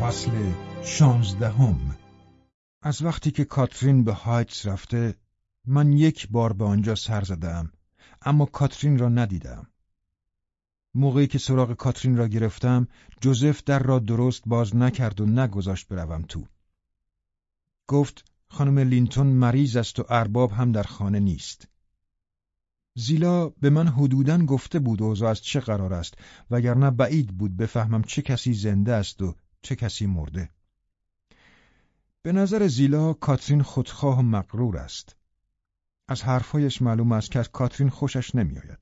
فصل شانزدهم. از وقتی که کاترین به هایتس رفته من یک بار به آنجا سر زدم اما کاترین را ندیدم موقعی که سراغ کاترین را گرفتم جوزف در را درست باز نکرد و نگذاشت بروم تو. گفت خانم لینتون مریض است و ارباب هم در خانه نیست. زیلا به من حدوداً گفته بود اوضاع از چه قرار است وگرنه بعید بود بفهمم چه کسی زنده است و چه کسی مرده. به نظر زیلا کاترین خودخواه و مقرور است. از حرفهایش معلوم است که از کاترین خوشش نمیآید.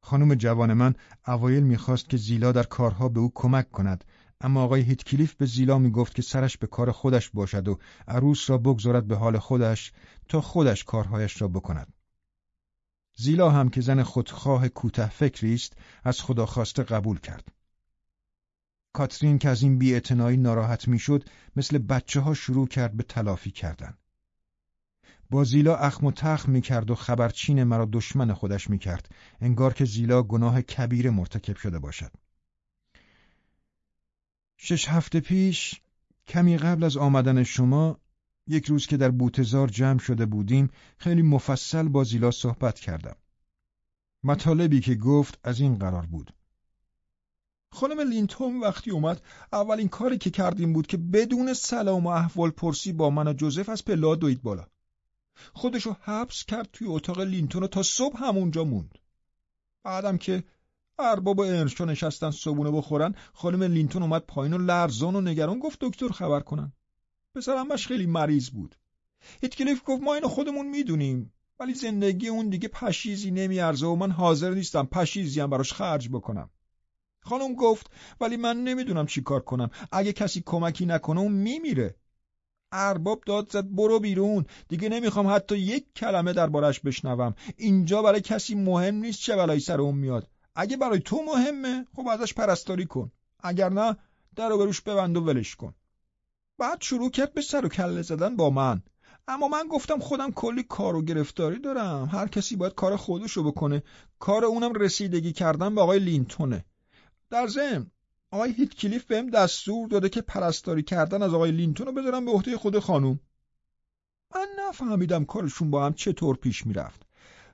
خانم جوان من اوایل می‌خواست که زیلا در کارها به او کمک کند اما آقای هیتکلیف به زیلا می‌گفت که سرش به کار خودش باشد و عروس را بگذارد به حال خودش تا خودش کارهایش را بکند زیلا هم که زن خودخواه کوته فکری است از خدا خواسته قبول کرد کاترین که از این بیاعتنایی ناراحت می‌شد مثل بچه ها شروع کرد به تلافی کردن. با زیلا اخم و تخم می‌کرد و خبرچین مرا دشمن خودش می‌کرد انگار که زیلا گناه کبیر مرتکب شده باشد. شش هفته پیش کمی قبل از آمدن شما یک روز که در بوته‌زار جمع شده بودیم خیلی مفصل با زیلا صحبت کردم. مطالبی که گفت از این قرار بود. خانم لینتون وقتی اومد اولین کاری که کرد این بود که بدون سلام و احوال پرسی با من و جوزف از پله‌ها دوید بالا خودشو حبس کرد توی اتاق لینتون و تا صبح همونجا موند بعدم که ارباب و ارنشا نشستن صبونه بخورن خانم لینتون اومد پایین و لرزان و نگران گفت دکتر خبر کنن. پسرمش خیلی مریض بود. هیتکلیف گفت ما اینو خودمون می‌دونیم. ولی زندگی اون دیگه پشیزی نمیارزه و من حاضر نیستم پشیزی هم براش خرج بکنم. خانم گفت ولی من نمی‌دونم چی کار کنم. اگه کسی کمکی نکنه اون میمیره. ارباب داد زد برو بیرون. دیگه نمی‌خوام حتی یک کلمه دربارش بشنوم. اینجا برای کسی مهم نیست چه بلایی سر اون میاد. اگه برای تو مهمه خب ازش پرستاری کن. اگر نه در بروش ببند و ولش کن. بعد شروع کرد به سر و کله زدن با من. اما من گفتم خودم کلی کار و گرفتاری دارم. هر کسی باید کار خودشو بکنه. کار اونم رسیدگی کردن به آقای لینتونه. در ضمن آقای هیتکلیف بهم دستور داده که پرستاری کردن از آقای لینتون رو بذارم به عهده خود خانوم. من نفهمیدم کارشون با هم چطور پیش می‌رفت.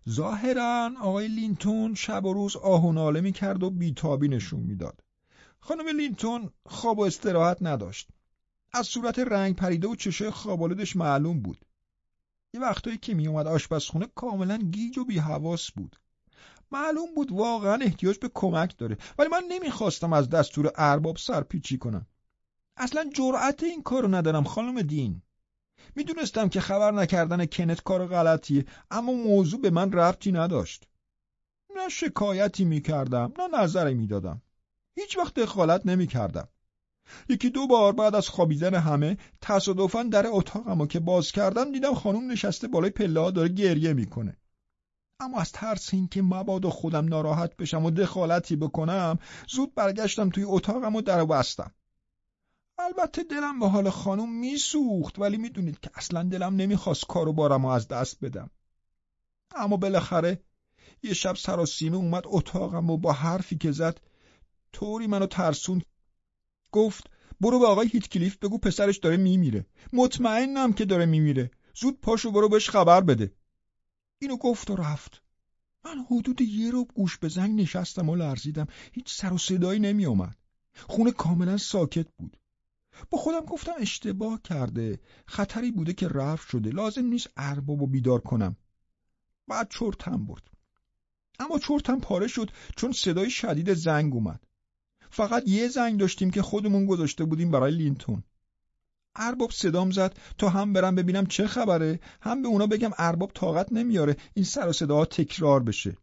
ظاهرا آقای لینتون شب و روز آه و ناله می‌کرد و بیتابی نشون می‌داد. خانم لینتون خواب و استراحت نداشت. از صورت رنگ پریده و چشای خوابالودش معلوم بود. یه وقتایی که میومد آشپزخونه کاملا گیج و بیحواس بود. معلوم بود واقعا احتیاج به کمک داره ولی من نمی‌خواستم از دستور ارباب سرپیچی کنم. اصلا جرأت این کارو ندارم خانم دین. می‌دونستم که خبر نکردن کنت کار غلطیه اما موضوع به من ربطی نداشت. نه شکایتی می‌کردم نه نظری می‌دادم. هیچ وقت دخالت نمی‌کردم. یکی دو بار بعد از خوابیدن همه تصادفا در اتاقمو که باز کردم دیدم خانم نشسته بالای پله داره گریه می‌کنه. اما از ترس اینکه مبادا خودم ناراحت بشم و دخالتی بکنم زود برگشتم توی اتاقم و در بستم. البته دلم به حال خانم میسوخت ولی می‌دونید که اصلا دلم نمی‌خواست کارو بارم و از دست بدم. اما بالاخره یه شب سراسیمه اومد اتاقم و با حرفی که زد طوری منو ترسون گفت برو به آقای هیتکلیف بگو پسرش داره میمیره. مطمئنم که داره میمیره. زود پاشو برو بهش خبر بده. اینو گفت و رفت. من حدود یه رو گوش به زنگ نشستم و لرزیدم. هیچ سر و صدایی نمی اومد خونه کاملا ساکت بود. با خودم گفتم اشتباه کرده. خطری بوده که رفت شده. لازم نیست ارباب و بیدار کنم. بعد چرتم برد. اما چرتم پاره شد چون صدای شدید زنگ اومد. فقط یه زنگ داشتیم که خودمون گذاشته بودیم برای لینتون. ارباب صدام زد تا هم برم ببینم چه خبره هم به اونا بگم ارباب طاقت نمیاره این سر و صداها تکرار بشه.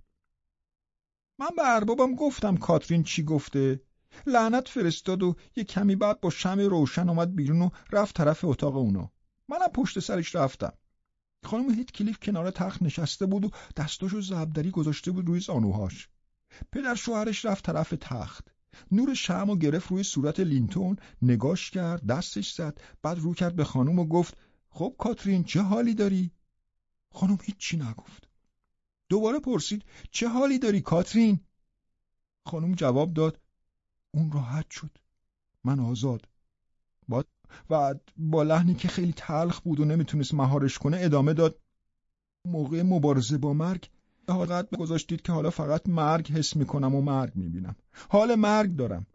من به اربابم گفتم کاترین چی گفته؟ لعنت فرستاد و یه کمی بعد با شم روشن آمد بیرون و رفت طرف اتاق اونا منم پشت سرش رفتم خانم هیت کلیف کنار تخت نشسته بود و دستاشو زبدری گذاشته بود روی زانوهاش پدر شوهرش رفت طرف تخت نور شم و گرفت روی صورت لینتون نگاش کرد دستش زد بعد رو کرد به خانم و گفت خب کاترین چه حالی داری؟ خانم هیچی نگفت. دوباره پرسید چه حالی داری کاترین؟ خانم جواب داد اون راحت شد. من آزاد. با و با لحنی که خیلی تلخ بود و نمی‌تونست مهارش کنه ادامه داد. موقع مبارزه با مرگ حالت گذاشتید که حالا فقط مرگ حس می‌کنم و مرگ می‌بینم. حال مرگ دارم.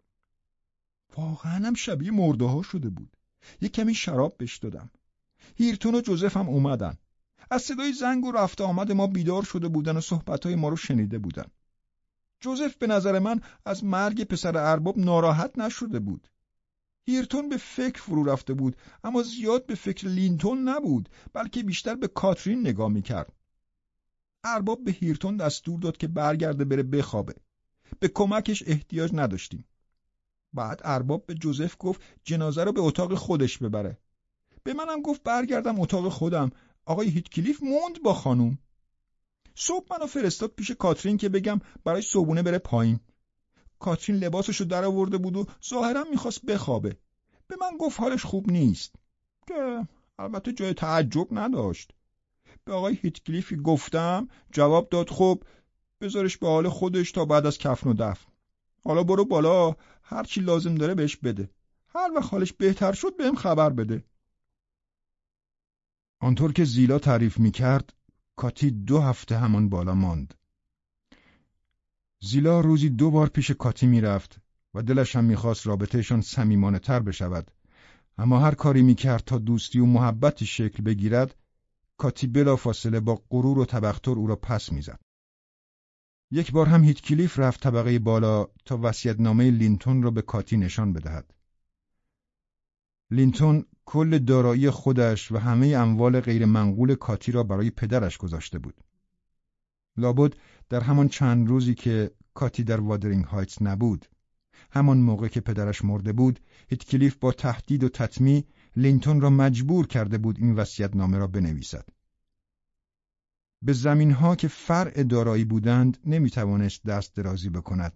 واقعا هم شبیه مرده ها شده بود. یه کمی شراب بش دادم. هیرتون و جوزف هم اومدن. از صدای زنگ و رفته آمد ما بیدار شده بودن و صحبتهای ما رو شنیده بودن. جوزف به نظر من از مرگ پسر ارباب ناراحت نشده بود. هیرتون به فکر فرو رفته بود اما زیاد به فکر لینتون نبود بلکه بیشتر به کاترین نگاه می‌کرد. ارباب به هیرتون دستور داد که برگرده بره بخوابه. به کمکش احتیاج نداشتیم. بعد ارباب به جوزف گفت جنازه رو به اتاق خودش ببره. به منم گفت برگردم اتاق خودم. آقای هیتکلیف موند با خانوم. صبح منو فرستاد پیش کاترین که بگم برای صبونه بره پایین. کاترین لباسشو در آورده بود و ظاهرا می‌خواست بخوابه. به من گفت حالش خوب نیست. که البته جای تعجب نداشت. به آقای هیتکلیفی گفتم جواب داد خب بذارش به حال خودش تا بعد از کفن و دفن. حالا برو بالا هر چی لازم داره بهش بده. هر وقت حالش بهتر شد بهم خبر بده. آنطور که زیلا تعریف می‌کرد کاتی دو هفته همان بالا ماند زیلا روزی دو بار پیش کاتی می‌رفت و دلش هم می‌خواست رابطهشان سمیمانه تر بشود اما هر کاری می‌کرد تا دوستی و محبتی شکل بگیرد کاتی بلا فاصله با غرور و تبختر او را پس می‌زد. یک بار هم هیت کلیف رفت طبقه بالا تا وصیت‌نامه لینتون را به کاتی نشان بدهد. لینتون کل دارایی خودش و همه اموال غیرمنقول کاتی را برای پدرش گذاشته بود. لابد در همان چند روزی که کاتی در وادرینگ هایتس نبود همان موقع که پدرش مرده بود هیتکلیف با تهدید و تطمیع لینتون را مجبور کرده بود این وصیت نامه را بنویسد به زمینها که فرع دارایی بودند نمی‌توانست دست درازی بکند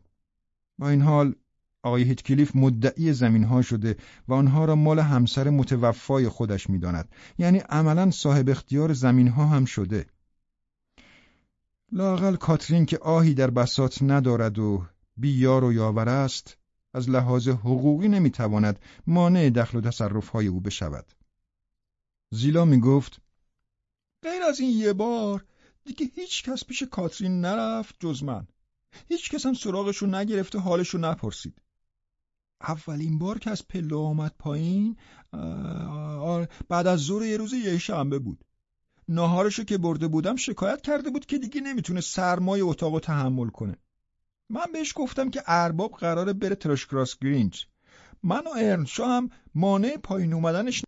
با این حال آقای هیتکلیف مدعی زمینها شده و آنها را مال همسر متوفای خودش می‌داند یعنی عملا صاحب اختیار زمینها هم شده لاقل کاترین که آهی در بسات ندارد و بیار و یاور است از لحاظ حقوقی نمی‌تواند مانع دخل و تصرفهای او بشود. زیلا می گفت غیر از این یه بار دیگه هیچ کس پیش کاترین نرفت جز من. هیچ کس هم سراغشو نگرفته حالشو نپرسید. اولین بار که از پله آمد پایین بعد از ظهر یه روز یه شنبه بود. ناهارشو که برده بودم شکایت کرده بود که دیگه نمی‌تونه سرمای اتاق تحمل کنه. من بهش گفتم که ارباب قراره بره تراشکراس گرینج. من و ارنشا هم مانع پایین اومدنش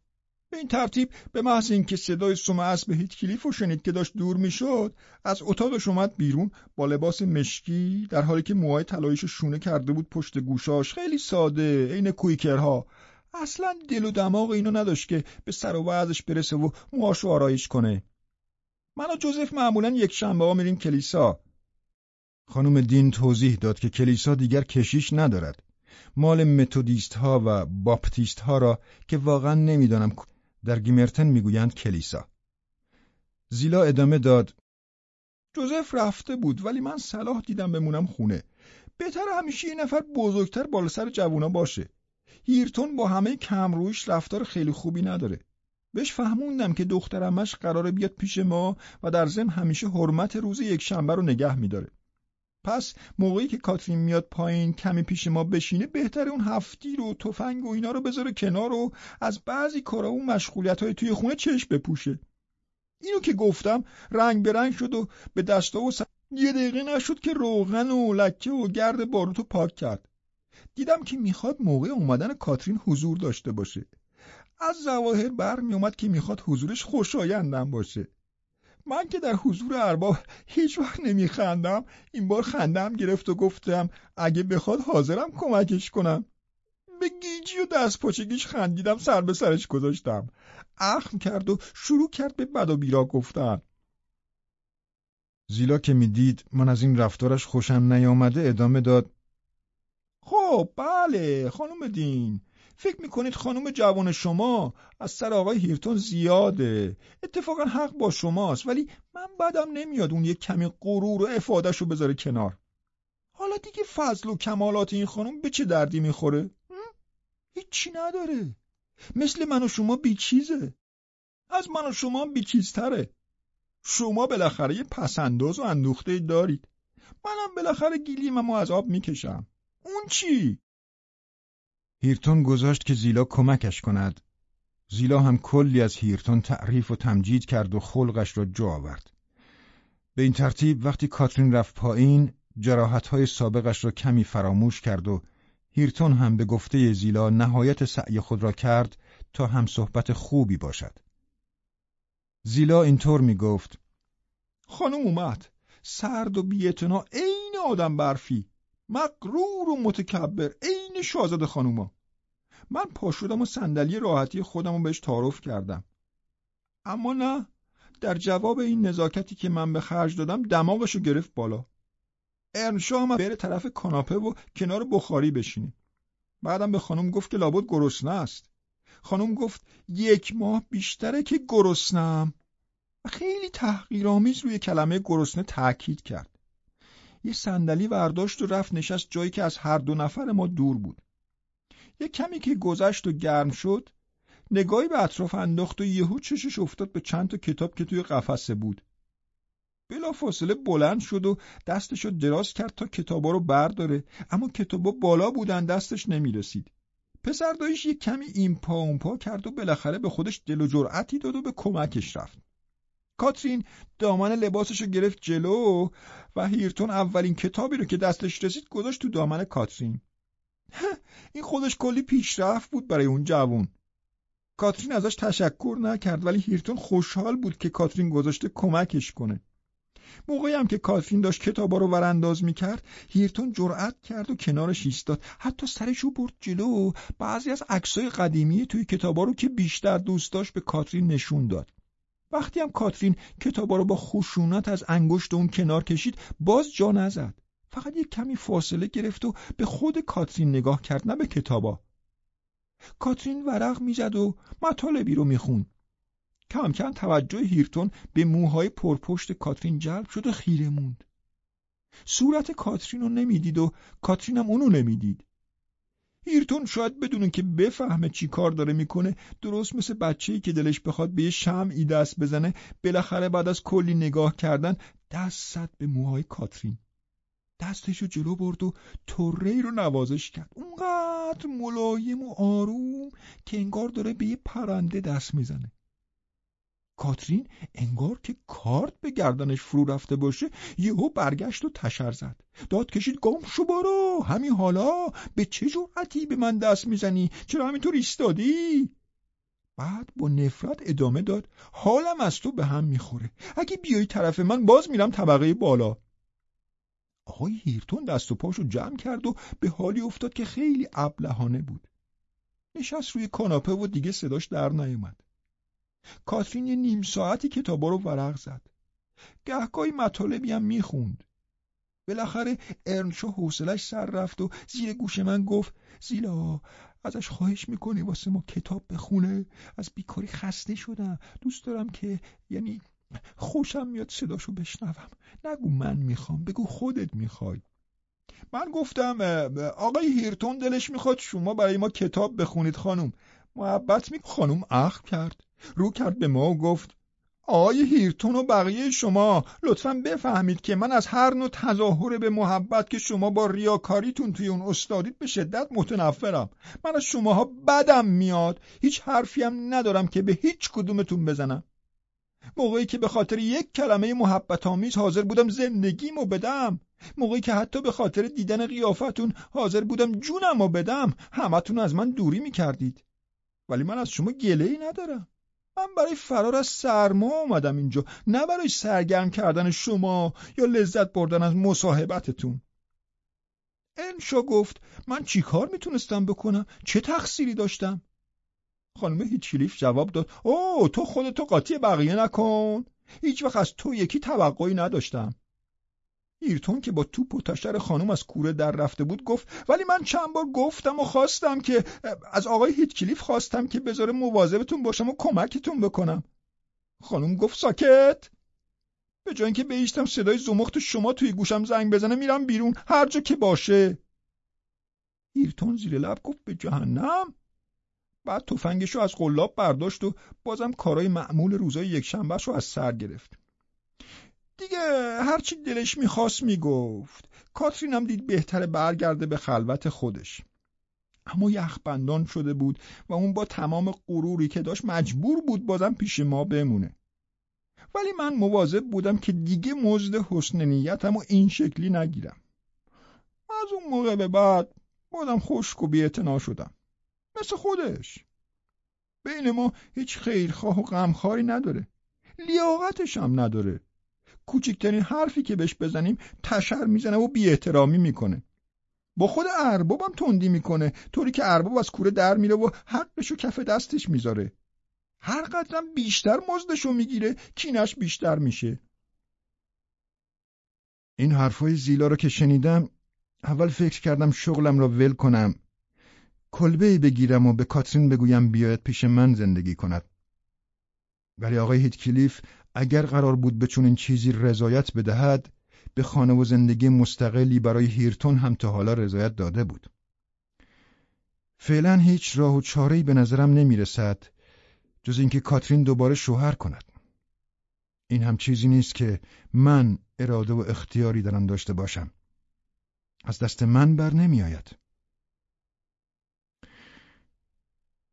به این ترتیب به محض اینکه صدای سوم اسب هیت کلیف رو شنید که داشت دور می‌شد از اتاقش اومد بیرون با لباس مشکی در حالی که موهای طلاییشو شونه کرده بود پشت گوشاش. خیلی ساده عین کویکرها. اصلا دل و دماغ اینو نداشت که به سر و وضعش برسه و موهاشو آرایش کنه. من و جوزف معمولا یک شنبه ها میریم کلیسا. خانم دین توضیح داد که کلیسا دیگر کشیش ندارد. مال متودیست ها و باپتیست ها را که واقعا نمی‌دانم در گیمرتن می‌گویند کلیسا. زیلا ادامه داد جوزف رفته بود ولی من صلاح دیدم بمونم خونه. بهتره همیشه یه نفر بزرگتر بالا سر جوونا باشه. هیرتون با همه کمروییش رفتار خیلی خوبی نداره. بهش فهموندم که دخترعمه‌ش قراره بیاد پیش ما و در ضمن همیشه حرمت روز یک شنبه رو نگه میداره. پس موقعی که کاترین میاد پایین کمی پیش ما بشینه بهتر اون هفتی رو تفنگ و اینا رو بذاره کنار و از بعضی کارا و مشغولیت های توی خونه چشم بپوشه. اینو که گفتم رنگ به رنگ شد و به دستا و یه دقیقه نشد که روغن و لکه و گرد باروتو پاک کرد. دیدم که می‌خواد موقع اومدن کاترین حضور داشته باشه. از زواهر بر میومد که می‌خواد حضورش خوشایندم باشه. من که در حضور ارباب هیچ وقت نمیخندم. این بار خندم گرفت و گفتم اگه بخواد حاضرم کمکش کنم. به گیجی و دست پاچگیش خندیدم سر به سرش گذاشتم. اخم کرد و شروع کرد به بد و بیرا گفتن. زیلا که می‌دید من از این رفتارش خوشم نیامده ادامه داد. خب بله خانم دین. فکر می‌کنید خانم جوان شما از سر آقای هیرتون زیاده. اتفاقا حق با شماست ولی من بدم نمیاد اون یک کمی غرور و افادش رو بذاره کنار. حالا دیگه فضل و کمالات این خانم به چه دردی می‌خوره؟ هیچی نداره. مثل من و شما بیچیزه. از من و شما بیچیزتره. شما بالاخره یه پسنداز و اندوخته دارید. منم بالاخره گیلیم از آب می‌کشم. اون چی؟ هیرتون گذاشت که زیلا کمکش کند. زیلا هم کلی از هیرتون تعریف و تمجید کرد و خلقش را جا آورد. به این ترتیب وقتی کاترین رفت پایین جراحتهای سابقش را کمی فراموش کرد و هیرتون هم به گفته زیلا نهایت سعی خود را کرد تا هم صحبت خوبی باشد. زیلا اینطور می گفت خانم اومد. سرد و بیعتنا عین آدم برفی. مقرور و متکبر. عین شاهزاده خانوما. من پا شدم و صندلی راحتی خودم رو بهش تعارف کردم. اما نه در جواب این نزاکتی که من به خرج دادم دماغشو گرفت بالا. ارنشا هم بره طرف کاناپه و کنار بخاری بشینه. بعدم به خانم گفت که لابد گرسنه است. خانم گفت یک ماه بیشتره که گرسنم. و خیلی تحقیرآمیز روی کلمه گرسنه تاکید کرد. یه صندلی ورداشت و رفت نشست جایی که از هر دو نفر ما دور بود. یه کمی که گذشت و گرم شد نگاهی به اطراف انداخت و یهو چشش افتاد به چند تا کتاب که توی قفسه بود. بلا فاصله بلند شد و دستشو دراز کرد تا کتابا رو برداره اما کتابا بالا بودن دستش نمی‌رسید. پسر دایش یک کمی این پا اون پا کرد و بالاخره به خودش دل و جرأتی داد و به کمکش رفت. کاترین دامن لباسش گرفت جلو و هیرتون اولین کتابی رو که دستش رسید گذاشت تو دامن کاترین. این خودش کلی پیشرفت بود برای اون جوون. کاترین ازش تشکر نکرد ولی هیرتون خوشحال بود که کاترین گذاشته کمکش کنه. موقعی هم که کاترین داشت کتابا رو ورانداز می‌کرد هیرتون جرأت کرد و کنارش ایستاد. حتی سرش رو برد جلو. بعضی از عکسای قدیمی توی کتابا رو که بیشتر دوست داشت به کاترین نشون داد. وقتی هم کاترین کتابا رو با خشونت از انگشت اون کنار کشید باز جا نزد. فقط یک کمی فاصله گرفت و به خود کاترین نگاه کرد نه به کتابا. کاترین ورق می‌زد و مطالبی رو می‌خوند. کم کم توجه هیرتون به موهای پرپشت کاترین جلب شد و خیره موند. صورت کاترین رو نمی‌دید و کاترین هم اونو نمی‌دید. هیرتون شاید بدون که بفهمه چی کار داره می‌کنه. درست مثل بچه‌ای که دلش بخواد به یه شمعی دست بزنه بالاخره بعد از کلی نگاه کردن دست زد به موهای کاترین. دستش رو جلو برد و توره رو نوازش کرد. اونقدر ملایم و آروم که انگار داره به یه پرنده دست می‌زنه. کاترین انگار که کارت به گردنش فرو رفته باشه یهو برگشت و تشر زد. داد کشید گم شو برو. همین حالا به چه جرأتی به من دست می‌زنی؟ چرا همینطور ایستادی؟ بعد با نفرت ادامه داد حالم از تو به هم می‌خوره. اگه بیای طرف من باز میرم طبقه بالا. آقای هیرتون دست و پاشو جمع کرد و به حالی افتاد که خیلی ابلهانه بود. نشست روی کاناپه و دیگه صداش در نیومد. کاترین یه نیم ساعتی کتابا رو ورق زد. گهگاهی مطالبی هم می‌خوند. بالاخره ارنشو حوصلش سر رفت و زیر گوش من گفت زیلا ازش خواهش می‌کنی واسه ما کتاب بخونه. از بیکاری خسته شدم. دوست دارم که یعنی خوشم میاد صداشو بشنوم. نگو من می‌خوام بگو خودت می‌خوای. من گفتم آقای هیرتون دلش می‌خواد شما برای ما کتاب بخونید خانم. محبت می خانم اخم کرد. رو کرد به ما و گفت آقای هیرتون و بقیه شما لطفا بفهمید که من از هر نوع تظاهر به محبت که شما با ریاکاریتون توی اون استادید به شدت متنفرم. من از شماها بدم میاد هیچ حرفی هم ندارم که به هیچ کدومتون بزنم. موقعی که به خاطر یک کلمه محبت آمیز حاضر بودم زندگیمو بدم. موقعی که حتی به خاطر دیدن قیافتون حاضر بودم جونمو بدم. همتون از من دوری می‌کردید. ولی من از شما گله ای ندارم. من برای فرار از سرما آمدم اینجا نه برای سرگرم کردن شما یا لذت بردن از مصاحبتتون. انشا گفت من چی کار می‌تونستم بکنم؟ چه تقصیری داشتم؟ خانم هیچلیف جواب داد او تو خودتو قاطی بقیه نکن. هیچ وقت از تو یکی توقعی نداشتم. ایرتون که با توپ و خانم از کوره در رفته بود گفت ولی من چند بار گفتم و خواستم که از آقای هیتکلیف خواستم که بذاره مواظبتون باشم و کمکتون بکنم. خانم گفت ساکت؟ به جای اینکه بیشتم صدای زمخت شما توی گوشم زنگ بزنه میرم بیرون هر جا که باشه. ایرتون زیر لب گفت به جهنم؟ بعد تفنگشو از قلاب برداشت و بازم کارای معمول روزای یک رو از سر گرفت. دیگه هرچی دلش می‌خواست می‌گفت. کاترین هم دید بهتره برگرده به خلوت خودش. اما یخبندان شده بود و اون با تمام غروری که داشت مجبور بود بازم پیش ما بمونه. ولی من مواظب بودم که دیگه مزد حسن نیتم و این شکلی نگیرم. از اون موقع به بعد بازم خشک و بیعتنا شدم. مثل خودش. بین ما هیچ خیرخواه و غمخواری نداره. لیاقتش هم نداره. کوچکترین حرفی که بهش بزنیم تشر می‌زنه و بیاحترامی می‌کنه. با خود اربابم تندی می‌کنه طوری که ارباب از کوره در میره و حقشو کف دستش می‌ذاره. هر قدرم بیشتر مزدشو می‌گیره کینش بیشتر میشه. این حرفای زیلا رو که شنیدم اول فکر کردم شغلم را ول کنم. کلبه بگیرم و به کاترین بگویم بیاید پیش من زندگی کند. ولی آقای هیتکلیف اگر قرار بود به چون این چیزی رضایت بدهد به خانه و زندگی مستقلی برای هیرتون هم تا حالا رضایت داده بود فعلا هیچ راه و چاره‌ای به نظرم نمی رسد جز اینکه کاترین دوباره شوهر کند این هم چیزی نیست که من اراده و اختیاری در آن داشته باشم از دست من بر نمی آید.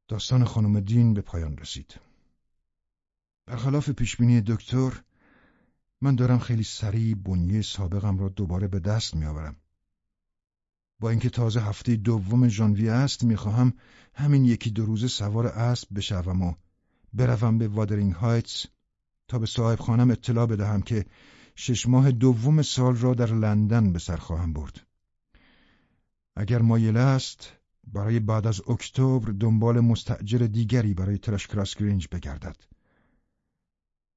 داستان خانم دین به پایان رسید. برخلاف پیشبینی دکتر من دارم خیلی سریع بنیه سابقم را دوباره به دست میآورم. با اینکه تازه هفته دوم ژانویه است می‌خواهم همین یکی دو روزه سوار اسب بشوم و بروم به وادرینگ هایتس تا به صاحب خانم اطلاع بدهم که شش ماه دوم سال را در لندن به سر خواهم برد. اگر مایل است برای بعد از اکتبر دنبال مستأجر دیگری برای ترش کراس گرینج بگردد.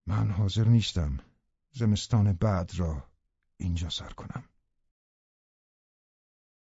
من حاضر نیستم زمستان بعد را اینجا سر کنم.